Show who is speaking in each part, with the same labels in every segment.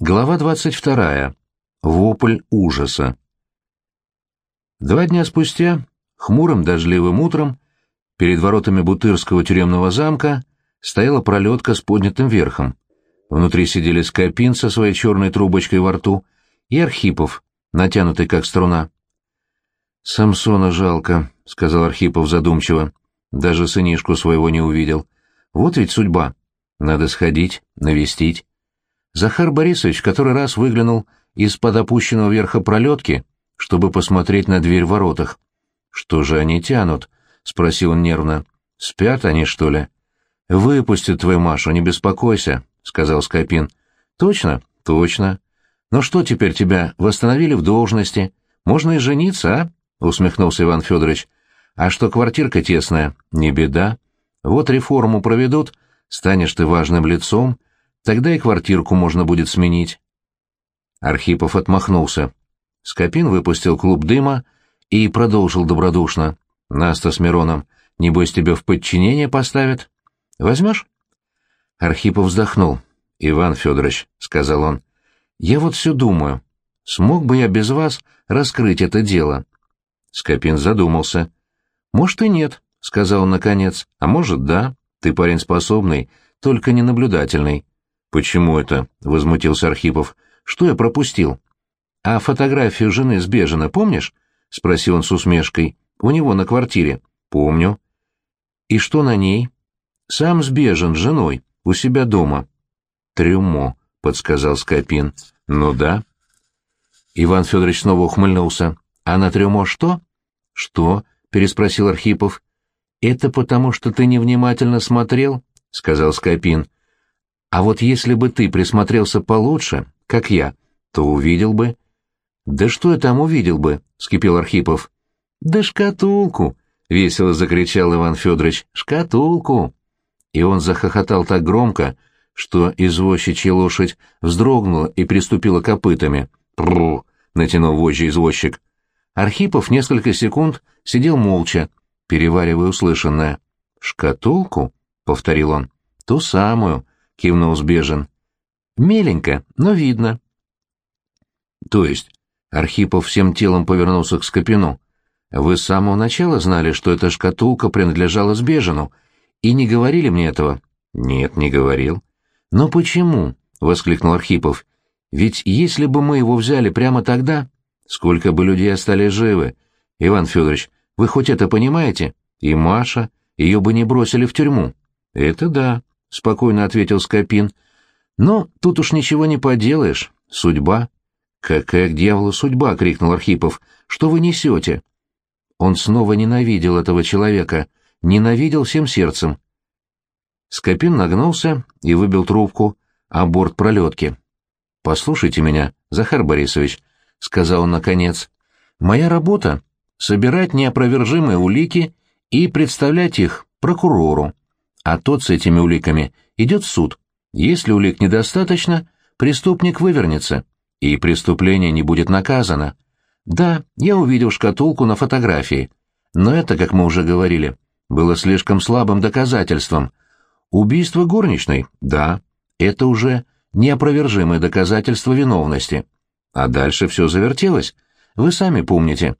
Speaker 1: Глава 22. Вопль ужаса. Два дня спустя, хмурым дождливым утром, перед воротами Бутырского тюремного замка стояла пролетка с поднятым верхом. Внутри сидели Скопин со своей черной трубочкой во рту и Архипов, натянутый как струна. «Самсона жалко», — сказал Архипов задумчиво. «Даже сынишку своего не увидел. Вот ведь судьба. Надо сходить, навестить». Захар Борисович который раз выглянул из-под опущенного верха пролетки, чтобы посмотреть на дверь в воротах. «Что же они тянут?» — спросил он нервно. «Спят они, что ли?» «Выпустят твою Машу, не беспокойся», — сказал Скопин. «Точно?» «Точно. Но что теперь тебя восстановили в должности? Можно и жениться, а?» — усмехнулся Иван Федорович. «А что квартирка тесная? Не беда. Вот реформу проведут, станешь ты важным лицом, Тогда и квартирку можно будет сменить. Архипов отмахнулся. Скопин выпустил клуб дыма и продолжил добродушно. Наста с Мироном, небось тебя в подчинение поставят? Возьмешь? Архипов вздохнул. Иван Федорович, — сказал он, — я вот все думаю, смог бы я без вас раскрыть это дело? Скопин задумался. Может и нет, — сказал он наконец, — а может да, ты парень способный, только ненаблюдательный. «Почему это?» — возмутился Архипов. «Что я пропустил?» «А фотографию жены сбежана, помнишь?» — спросил он с усмешкой. «У него на квартире». «Помню». «И что на ней?» «Сам сбежен с женой, у себя дома». «Трюмо», — подсказал Скопин. «Ну да». Иван Федорович снова ухмыльнулся. «А на трюмо что?» «Что?» — переспросил Архипов. «Это потому, что ты невнимательно смотрел?» — сказал Скопин. А вот если бы ты присмотрелся получше, как я, то увидел бы... — Да что я там увидел бы? — скипел Архипов. — Да шкатулку! — весело закричал Иван Федорович. — Шкатулку! И он захохотал так громко, что извозчичья лошадь вздрогнула и приступила копытами. «Прррр!» — натянул вожжи извозчик. Архипов несколько секунд сидел молча, переваривая услышанное. «Шкатулку?» — повторил он. «Ту самую, — кивнул Сбежин. «Меленько, но видно». «То есть?» — Архипов всем телом повернулся к Скопину. «Вы с самого начала знали, что эта шкатулка принадлежала Сбежину, и не говорили мне этого?» «Нет, не говорил». «Но почему?» — воскликнул Архипов. «Ведь если бы мы его взяли прямо тогда, сколько бы людей остались живы? Иван Федорович, вы хоть это понимаете? И Маша, ее бы не бросили в тюрьму». «Это да», — спокойно ответил Скопин. «Но тут уж ничего не поделаешь. Судьба». «Какая к дьяволу судьба?» — крикнул Архипов. «Что вы несете?» Он снова ненавидел этого человека, ненавидел всем сердцем. Скопин нагнулся и выбил трубку о борт пролетки. «Послушайте меня, Захар Борисович», — сказал он наконец. «Моя работа — собирать неопровержимые улики и представлять их прокурору а тот с этими уликами идет в суд. Если улик недостаточно, преступник вывернется, и преступление не будет наказано. Да, я увидел шкатулку на фотографии, но это, как мы уже говорили, было слишком слабым доказательством. Убийство горничной, да, это уже неопровержимое доказательство виновности. А дальше все завертелось, вы сами помните.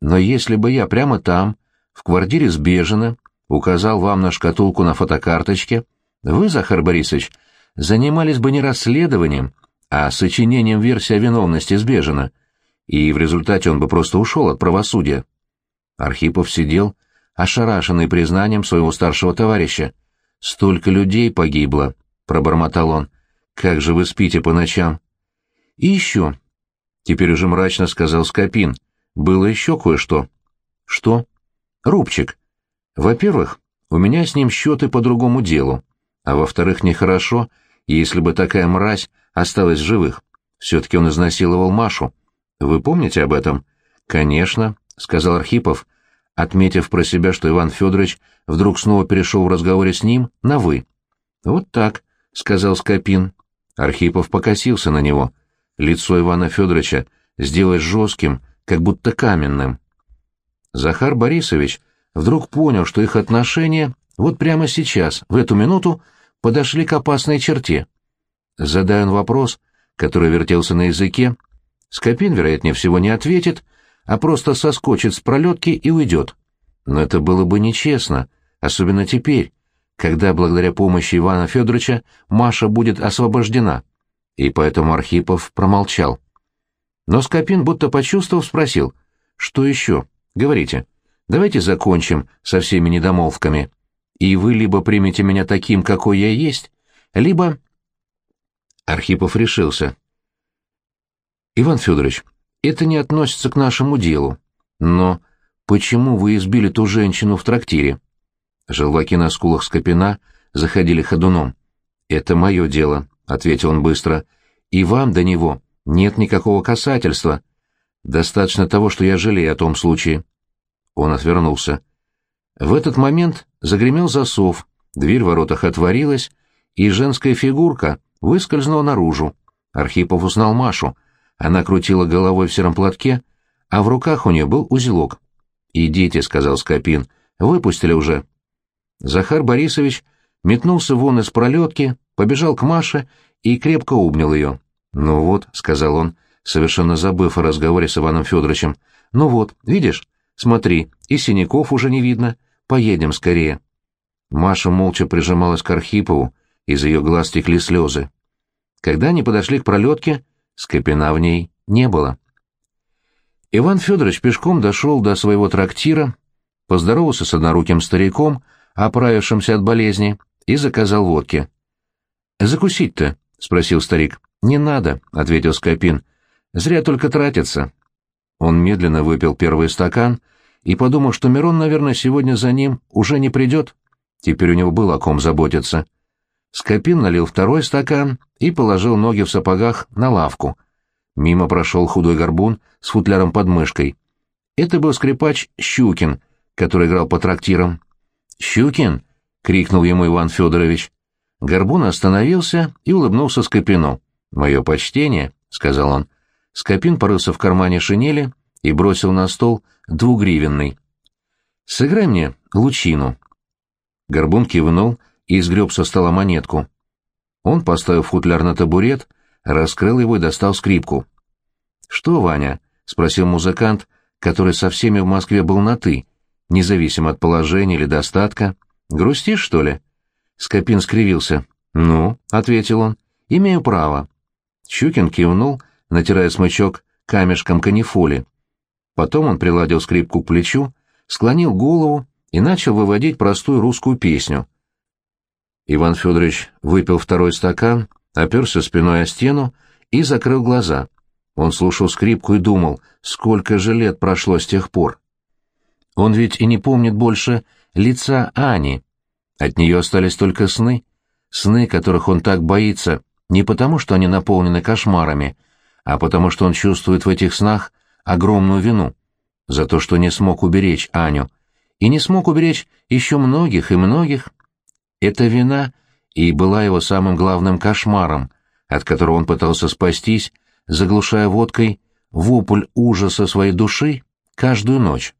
Speaker 1: Но если бы я прямо там, в квартире Сбежина, указал вам на шкатулку на фотокарточке, вы, Захар Борисович, занимались бы не расследованием, а сочинением версии о виновности Сбежина, и в результате он бы просто ушел от правосудия. Архипов сидел, ошарашенный признанием своего старшего товарища. «Столько людей погибло», — пробормотал он. «Как же вы спите по ночам?» «И еще», — теперь уже мрачно сказал Скопин, — «было еще кое-что». «Что?» «Рубчик. Во-первых, у меня с ним счеты по другому делу, а во-вторых, нехорошо, если бы такая мразь осталась в живых. Все-таки он изнасиловал Машу. Вы помните об этом? Конечно, — сказал Архипов, отметив про себя, что Иван Федорович вдруг снова перешел в разговоре с ним на «вы». Вот так, — сказал Скопин. Архипов покосился на него. Лицо Ивана Федоровича сделалось жестким, как будто каменным. Захар Борисович вдруг понял, что их отношения вот прямо сейчас, в эту минуту, подошли к опасной черте. Задая он вопрос, который вертелся на языке, Скопин, вероятнее всего, не ответит, а просто соскочит с пролетки и уйдет. Но это было бы нечестно, особенно теперь, когда, благодаря помощи Ивана Федоровича, Маша будет освобождена. И поэтому Архипов промолчал. Но Скопин, будто почувствовав, спросил, «Что еще? Говорите. Давайте закончим со всеми недомолвками. И вы либо примете меня таким, какой я есть, либо...» Архипов решился. «Иван Федорович, это не относится к нашему делу. Но почему вы избили ту женщину в трактире?» Желваки на скулах Скопина заходили ходуном. «Это мое дело», — ответил он быстро. «И вам до него нет никакого касательства. Достаточно того, что я жалею о том случае». Он отвернулся. В этот момент загремел засов, дверь в воротах отворилась, и женская фигурка выскользнула наружу. Архипов узнал Машу. Она крутила головой в сером платке, а в руках у нее был узелок. «Идите», — сказал Скопин, — «выпустили уже». Захар Борисович метнулся вон из пролетки, побежал к Маше и крепко обнял ее. «Ну вот», — сказал он, совершенно забыв о разговоре с Иваном Федоровичем, — «ну вот, видишь, смотри, и синяков уже не видно, поедем скорее». Маша молча прижималась к Архипову, из ее глаз текли слезы. Когда они подошли к пролетке, Скопина в ней не было. Иван Федорович пешком дошел до своего трактира, поздоровался с одноруким стариком, оправившимся от болезни, и заказал водки. «Закусить-то?» — спросил старик. «Не надо», — ответил Скопин. «Зря только тратится». Он медленно выпил первый стакан и подумал, что Мирон, наверное, сегодня за ним уже не придет. Теперь у него было о ком заботиться. Скопин налил второй стакан и положил ноги в сапогах на лавку. Мимо прошел худой горбун с футляром под мышкой. Это был скрипач Щукин, который играл по трактирам. «Щукин!» — крикнул ему Иван Федорович. Горбун остановился и улыбнулся Скопину. «Мое почтение», — сказал он. Скопин порылся в кармане шинели и бросил на стол двугривенный. «Сыграй мне лучину». Горбун кивнул и сгреб со стола монетку. Он, поставив футляр на табурет, раскрыл его и достал скрипку. «Что, Ваня?» — спросил музыкант, который со всеми в Москве был на «ты», независимо от положения или достатка. «Грустишь, что ли?» Скопин скривился. «Ну», — ответил он, — «имею право». Щукин кивнул, натирая смычок камешком канифоли. Потом он приладил скрипку к плечу, склонил голову и начал выводить простую русскую песню — Иван Федорович выпил второй стакан, оперся спиной о стену и закрыл глаза. Он слушал скрипку и думал, сколько же лет прошло с тех пор. Он ведь и не помнит больше лица Ани. От нее остались только сны. Сны, которых он так боится, не потому, что они наполнены кошмарами, а потому, что он чувствует в этих снах огромную вину за то, что не смог уберечь Аню, и не смог уберечь еще многих и многих, эта вина и была его самым главным кошмаром, от которого он пытался спастись, заглушая водкой вопль ужаса своей души каждую ночь.